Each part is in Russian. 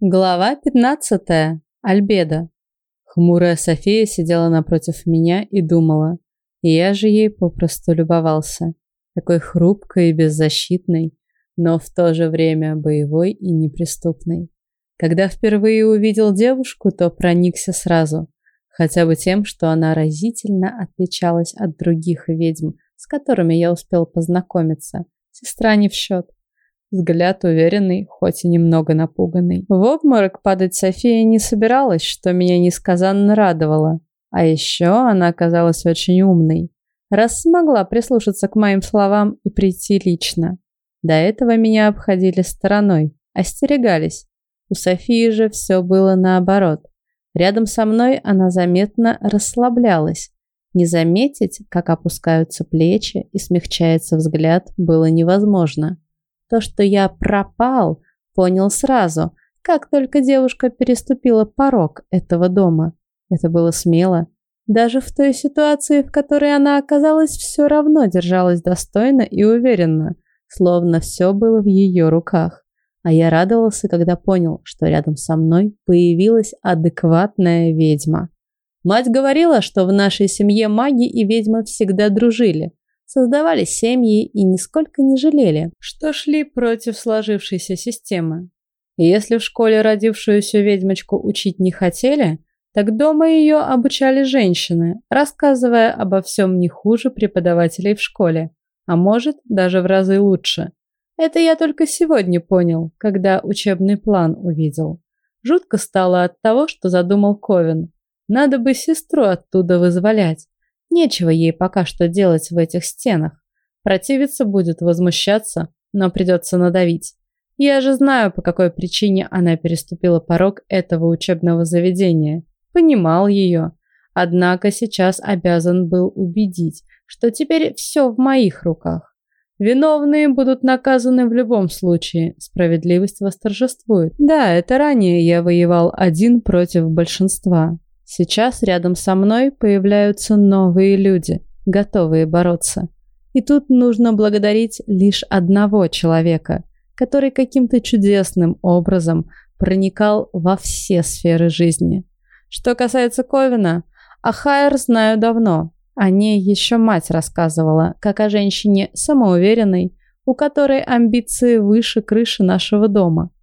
Глава 15. Альбеда. Хмурая София сидела напротив меня и думала. И я же ей попросту любовался. Такой хрупкой и беззащитной, но в то же время боевой и неприступной. Когда впервые увидел девушку, то проникся сразу. Хотя бы тем, что она разительно отличалась от других ведьм, с которыми я успел познакомиться. Сестра не в счет. Взгляд уверенный, хоть и немного напуганный. В обморок падать София не собиралась, что меня несказанно радовало. А еще она оказалась очень умной. Раз смогла прислушаться к моим словам и прийти лично. До этого меня обходили стороной, остерегались. У Софии же все было наоборот. Рядом со мной она заметно расслаблялась. Не заметить, как опускаются плечи и смягчается взгляд, было невозможно. То, что я пропал, понял сразу, как только девушка переступила порог этого дома. Это было смело. Даже в той ситуации, в которой она оказалась, все равно держалась достойно и уверенно, словно все было в ее руках. А я радовался, когда понял, что рядом со мной появилась адекватная ведьма. Мать говорила, что в нашей семье маги и ведьмы всегда дружили, создавали семьи и нисколько не жалели, что шли против сложившейся системы. И если в школе родившуюся ведьмочку учить не хотели, так дома ее обучали женщины, рассказывая обо всем не хуже преподавателей в школе, а может, даже в разы лучше. Это я только сегодня понял, когда учебный план увидел. Жутко стало от того, что задумал Ковен. Надо бы сестру оттуда вызволять. Нечего ей пока что делать в этих стенах. Противиться будет, возмущаться, но придется надавить. Я же знаю, по какой причине она переступила порог этого учебного заведения. Понимал ее. Однако сейчас обязан был убедить, что теперь все в моих руках. Виновные будут наказаны в любом случае, справедливость восторжествует. Да, это ранее я воевал один против большинства. Сейчас рядом со мной появляются новые люди, готовые бороться. И тут нужно благодарить лишь одного человека, который каким-то чудесным образом проникал во все сферы жизни. Что касается Ковина, о Хайер знаю давно. О ней еще мать рассказывала, как о женщине самоуверенной, у которой амбиции выше крыши нашего дома –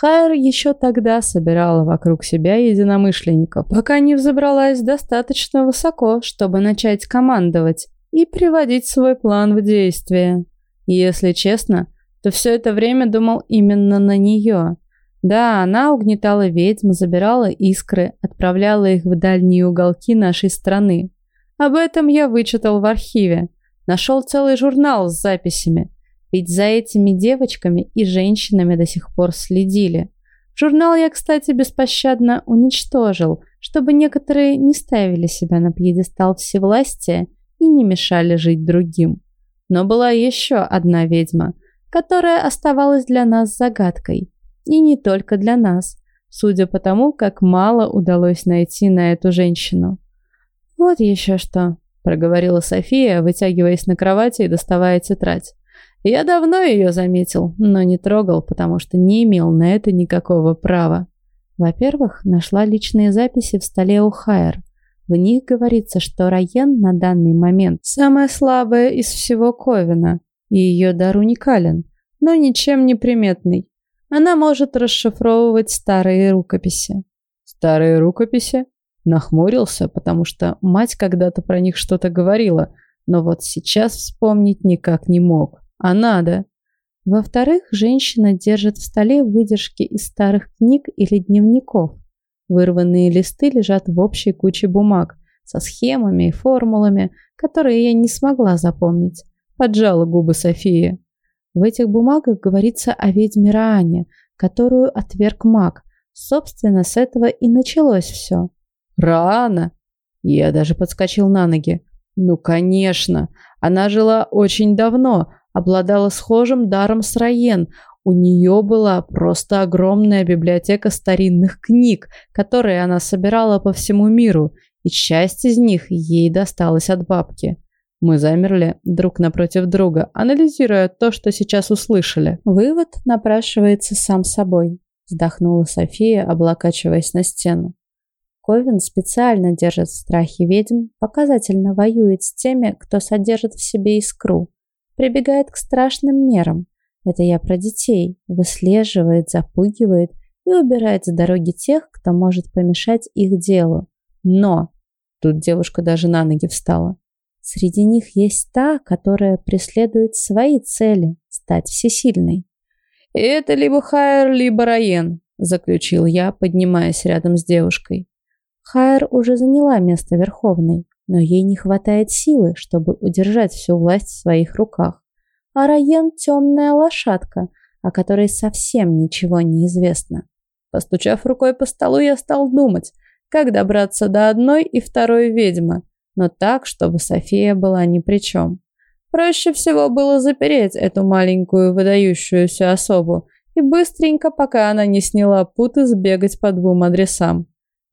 Хайр еще тогда собирала вокруг себя единомышленников, пока не взобралась достаточно высоко, чтобы начать командовать и приводить свой план в действие. если честно, то все это время думал именно на нее. Да, она угнетала ведьм, забирала искры, отправляла их в дальние уголки нашей страны. Об этом я вычитал в архиве. Нашел целый журнал с записями. Ведь за этими девочками и женщинами до сих пор следили. Журнал я, кстати, беспощадно уничтожил, чтобы некоторые не ставили себя на пьедестал всевластия и не мешали жить другим. Но была еще одна ведьма, которая оставалась для нас загадкой. И не только для нас, судя по тому, как мало удалось найти на эту женщину. «Вот еще что», — проговорила София, вытягиваясь на кровати и доставая тетрадь. Я давно ее заметил, но не трогал, потому что не имел на это никакого права. Во-первых, нашла личные записи в столе у Хайер. В них говорится, что Райен на данный момент самая слабая из всего Ковина, и ее дар уникален, но ничем не приметный. Она может расшифровывать старые рукописи. Старые рукописи? Нахмурился, потому что мать когда-то про них что-то говорила, но вот сейчас вспомнить никак не мог. А надо. Во-вторых, женщина держит в столе выдержки из старых книг или дневников. Вырванные листы лежат в общей куче бумаг со схемами и формулами, которые я не смогла запомнить. Поджала губы София. В этих бумагах говорится о ведьме Раане, которую отверг маг. Собственно, с этого и началось все. Рано. Я даже подскочил на ноги. Ну, конечно. Она жила очень давно, обладала схожим даром с Раен. У нее была просто огромная библиотека старинных книг, которые она собирала по всему миру, и часть из них ей досталась от бабки. Мы замерли друг напротив друга, анализируя то, что сейчас услышали. Вывод напрашивается сам собой. вздохнула София, облокачиваясь на стену. Ковен специально держит в страхе ведьм, показательно воюет с теми, кто содержит в себе искру, прибегает к страшным мерам. Это я про детей, выслеживает, запугивает и убирает с дороги тех, кто может помешать их делу. Но, тут девушка даже на ноги встала, среди них есть та, которая преследует свои цели – стать всесильной. «Это либо Хайер, либо Раен», – заключил я, поднимаясь рядом с девушкой. Хайер уже заняла место Верховной, но ей не хватает силы, чтобы удержать всю власть в своих руках. А Раен – темная лошадка, о которой совсем ничего не известно. Постучав рукой по столу, я стал думать, как добраться до одной и второй ведьмы, но так, чтобы София была ни при чем. Проще всего было запереть эту маленькую выдающуюся особу и быстренько, пока она не сняла путы, сбегать по двум адресам.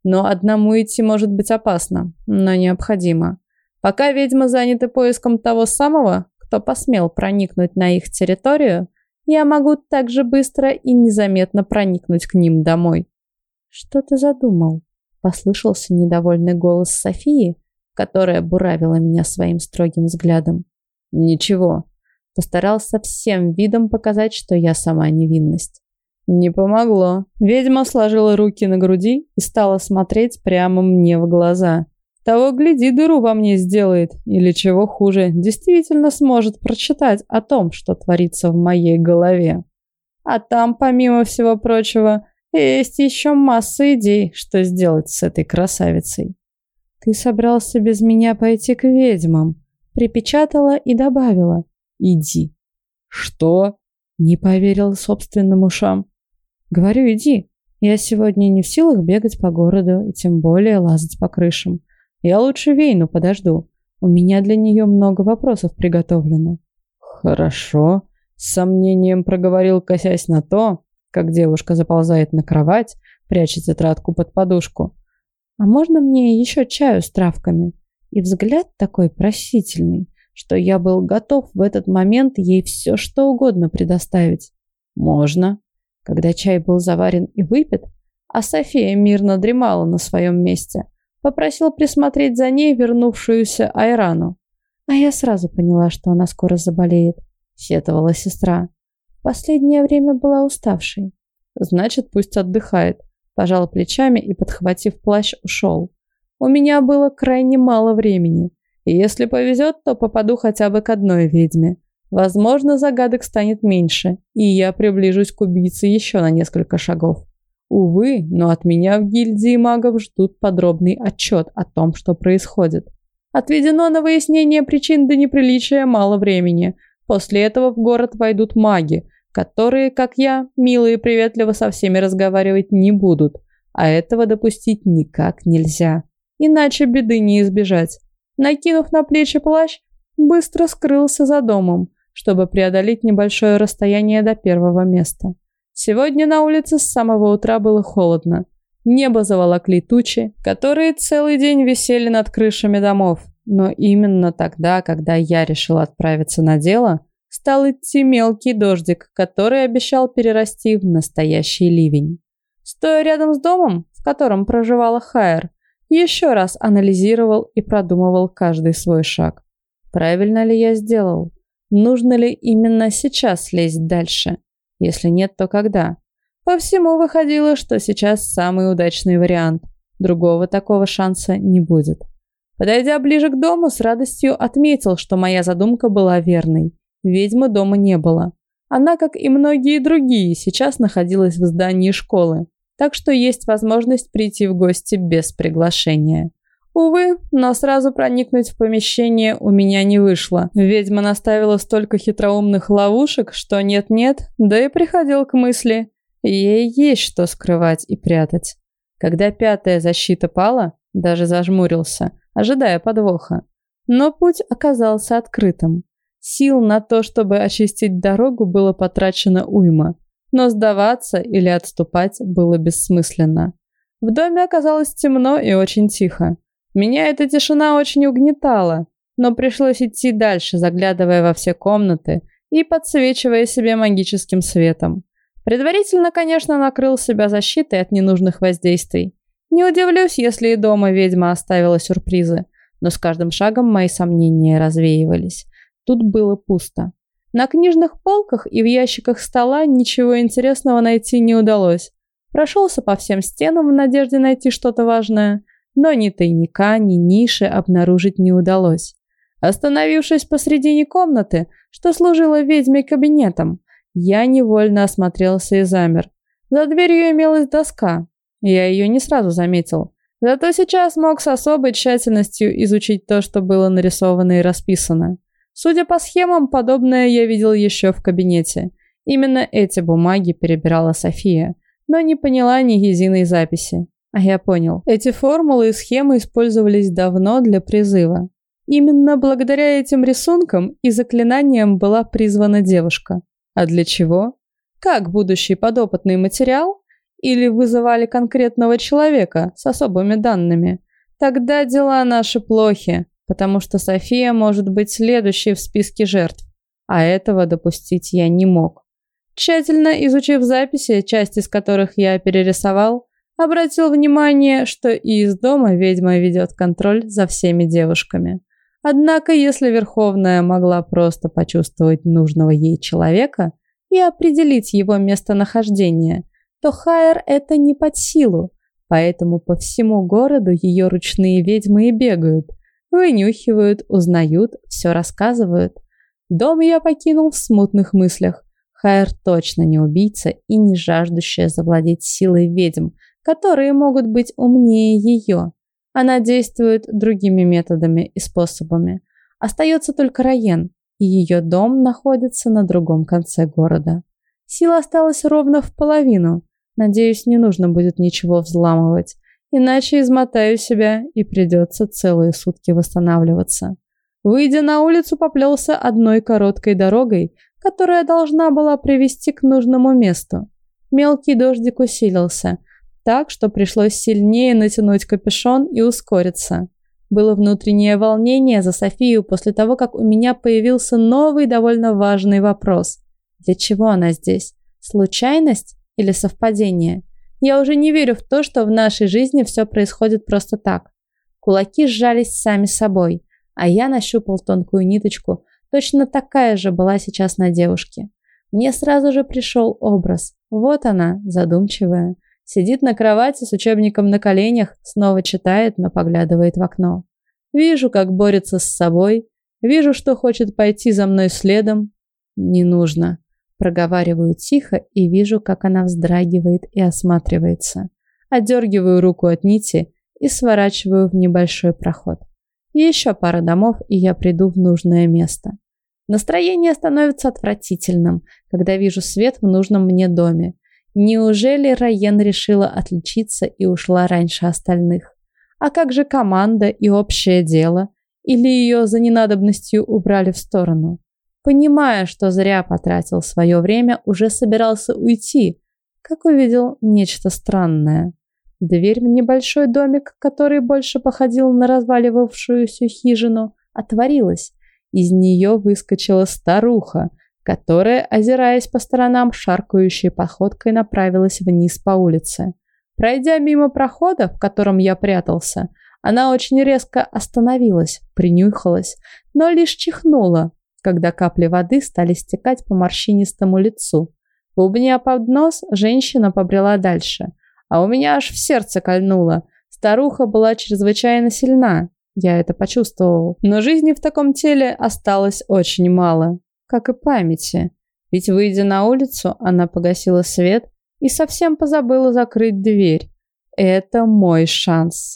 Но одному идти может быть опасно, но необходимо. Пока ведьмы заняты поиском того самого, кто посмел проникнуть на их территорию, я могу так же быстро и незаметно проникнуть к ним домой. «Что ты задумал?» – послышался недовольный голос Софии, которая буравила меня своим строгим взглядом. Ничего. Постарался всем видом показать, что я сама невинность. Не помогло. Ведьма сложила руки на груди и стала смотреть прямо мне в глаза. Того, гляди, дыру во мне сделает, или чего хуже, действительно сможет прочитать о том, что творится в моей голове. А там, помимо всего прочего, есть еще масса идей, что сделать с этой красавицей. Ты собрался без меня пойти к ведьмам, припечатала и добавила «Иди». «Что?» Не поверил собственным ушам. «Говорю, иди. Я сегодня не в силах бегать по городу и тем более лазать по крышам. Я лучше Вейну подожду. У меня для нее много вопросов приготовлено». «Хорошо», — с сомнением проговорил, косясь на то, как девушка заползает на кровать, прячет тетрадку под подушку. «А можно мне еще чаю с травками?» И взгляд такой просительный, что я был готов в этот момент ей все что угодно предоставить. Можно. Когда чай был заварен и выпит, а София мирно дремала на своем месте, попросил присмотреть за ней вернувшуюся Айрану. А я сразу поняла, что она скоро заболеет, сетовала сестра. Последнее время была уставшей. Значит, пусть отдыхает. Пожал плечами и, подхватив плащ, ушел. У меня было крайне мало времени, и если повезет, то попаду хотя бы к одной ведьме. Возможно, загадок станет меньше, и я приближусь к убийце еще на несколько шагов. Увы, но от меня в гильдии магов ждут подробный отчет о том, что происходит. Отведено на выяснение причин до неприличия мало времени. После этого в город войдут маги, которые, как я, мило и приветливо со всеми разговаривать не будут, а этого допустить никак нельзя. Иначе беды не избежать. Накинув на плечи плащ, быстро скрылся за домом, чтобы преодолеть небольшое расстояние до первого места. Сегодня на улице с самого утра было холодно. Небо заволокли тучи, которые целый день висели над крышами домов. Но именно тогда, когда я решил отправиться на дело, стал идти мелкий дождик, который обещал перерасти в настоящий ливень. Стоя рядом с домом, в котором проживала Хайер, еще раз анализировал и продумывал каждый свой шаг. Правильно ли я сделал? Нужно ли именно сейчас лезть дальше? Если нет, то когда? По всему выходило, что сейчас самый удачный вариант. Другого такого шанса не будет. Подойдя ближе к дому, с радостью отметил, что моя задумка была верной. Ведьмы дома не было. Она, как и многие другие, сейчас находилась в здании школы так что есть возможность прийти в гости без приглашения. Увы, но сразу проникнуть в помещение у меня не вышло. Ведьма наставила столько хитроумных ловушек, что нет-нет, да и приходил к мысли. Ей есть что скрывать и прятать. Когда пятая защита пала, даже зажмурился, ожидая подвоха. Но путь оказался открытым. Сил на то, чтобы очистить дорогу, было потрачено уйма но сдаваться или отступать было бессмысленно. В доме оказалось темно и очень тихо. Меня эта тишина очень угнетала, но пришлось идти дальше, заглядывая во все комнаты и подсвечивая себе магическим светом. Предварительно, конечно, накрыл себя защитой от ненужных воздействий. Не удивлюсь, если и дома ведьма оставила сюрпризы, но с каждым шагом мои сомнения развеивались. Тут было пусто. На книжных полках и в ящиках стола ничего интересного найти не удалось. Прошелся по всем стенам в надежде найти что-то важное, но ни тайника, ни ниши обнаружить не удалось. Остановившись посредине комнаты, что служило ведьме кабинетом, я невольно осмотрелся и замер. За дверью имелась доска. Я ее не сразу заметил. Зато сейчас мог с особой тщательностью изучить то, что было нарисовано и расписано. Судя по схемам, подобное я видел еще в кабинете. Именно эти бумаги перебирала София, но не поняла ни единой записи. А я понял. Эти формулы и схемы использовались давно для призыва. Именно благодаря этим рисункам и заклинаниям была призвана девушка. А для чего? Как будущий подопытный материал? Или вызывали конкретного человека с особыми данными? Тогда дела наши плохи, потому что София может быть следующей в списке жертв, а этого допустить я не мог. Тщательно изучив записи, часть из которых я перерисовал, обратил внимание, что и из дома ведьма ведет контроль за всеми девушками. Однако, если Верховная могла просто почувствовать нужного ей человека и определить его местонахождение, то Хайер это не под силу, поэтому по всему городу ее ручные ведьмы и бегают, вынюхивают, узнают, все рассказывают. Дом я покинул в смутных мыслях. Хайер точно не убийца и не жаждущая завладеть силой ведьм, которые могут быть умнее ее. Она действует другими методами и способами. Остается только Раен, и ее дом находится на другом конце города. Сила осталась ровно в половину. Надеюсь, не нужно будет ничего взламывать, иначе измотаю себя и придется целые сутки восстанавливаться. Выйдя на улицу, поплелся одной короткой дорогой, которая должна была привести к нужному месту. Мелкий дождик усилился – так, что пришлось сильнее натянуть капюшон и ускориться. Было внутреннее волнение за Софию после того, как у меня появился новый довольно важный вопрос. Для чего она здесь? Случайность или совпадение? Я уже не верю в то, что в нашей жизни все происходит просто так. Кулаки сжались сами собой, а я нащупал тонкую ниточку. Точно такая же была сейчас на девушке. Мне сразу же пришел образ. Вот она, задумчивая. Сидит на кровати с учебником на коленях, снова читает, но поглядывает в окно. Вижу, как борется с собой. Вижу, что хочет пойти за мной следом. Не нужно. Проговариваю тихо и вижу, как она вздрагивает и осматривается. Отдергиваю руку от нити и сворачиваю в небольшой проход. Еще пара домов, и я приду в нужное место. Настроение становится отвратительным, когда вижу свет в нужном мне доме. Неужели Райен решила отличиться и ушла раньше остальных? А как же команда и общее дело? Или ее за ненадобностью убрали в сторону? Понимая, что зря потратил свое время, уже собирался уйти, как увидел нечто странное. Дверь в небольшой домик, который больше походил на разваливавшуюся хижину, отворилась. Из нее выскочила старуха – которая, озираясь по сторонам, шаркающей походкой направилась вниз по улице. Пройдя мимо прохода, в котором я прятался, она очень резко остановилась, принюхалась, но лишь чихнула, когда капли воды стали стекать по морщинистому лицу. Бубня под нос, женщина побрела дальше, а у меня аж в сердце кольнуло. Старуха была чрезвычайно сильна, я это почувствовал, но жизни в таком теле осталось очень мало как и памяти. Ведь, выйдя на улицу, она погасила свет и совсем позабыла закрыть дверь. Это мой шанс.